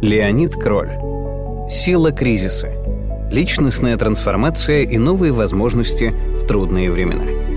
Леонид Кроль. Сила кризиса. Личностная трансформация и новые возможности в трудные времена.